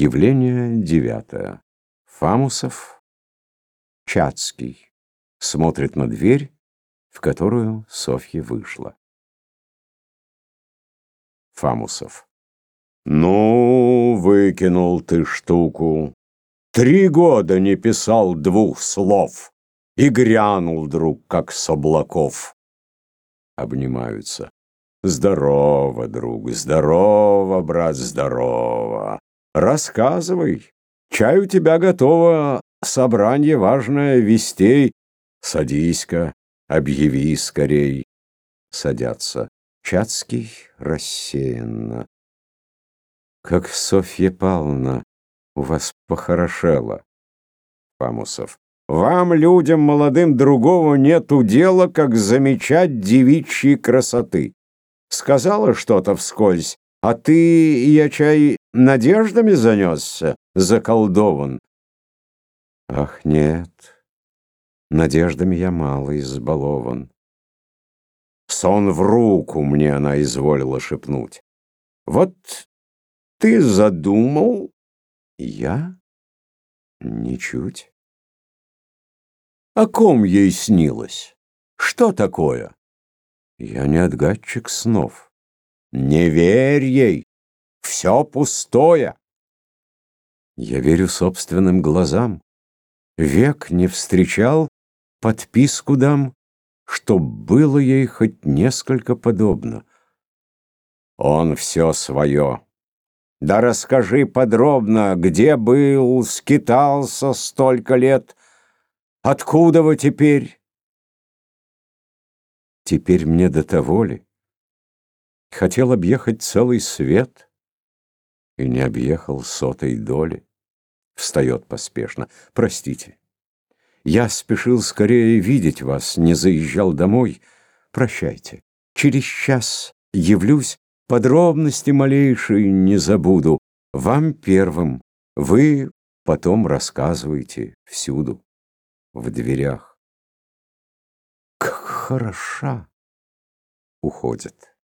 Явление девятое. Фамусов, Чацкий, смотрит на дверь, в которую Софья вышла. Фамусов. Ну, выкинул ты штуку. Три года не писал двух слов и грянул вдруг, как с облаков. Обнимаются. Здорово, друг, здорово, брат, здорово. Рассказывай. Чай у тебя готово, собрание важное вестей. Садись-ка, объяви скорей. Садятся. Чацкий рассеянно. Как Софья Павловна у вас похорошела. Фамусов. Вам, людям молодым, другого нету дела, как замечать девичьи красоты. Сказала что-то вскользь, а ты, я чай, надеждами занесся, заколдован? Ах, нет, надеждами я мало избалован. Сон в руку мне она изволила шепнуть. Вот ты задумал? Я? Ничуть. О ком ей снилось? Что такое? Я не отгадчик снов. Не верь ей, все пустое. Я верю собственным глазам. Век не встречал, подписку дам, что было ей хоть несколько подобно. Он все свое. Да расскажи подробно, где был, скитался столько лет. Откуда вы теперь? Теперь мне до того ли? Хотел объехать целый свет и не объехал сотой доли. Встает поспешно. Простите. Я спешил скорее видеть вас, не заезжал домой. Прощайте. Через час явлюсь, подробности малейшие не забуду. Вам первым, вы потом рассказывайте всюду, в дверях. Как хороша! Уходит.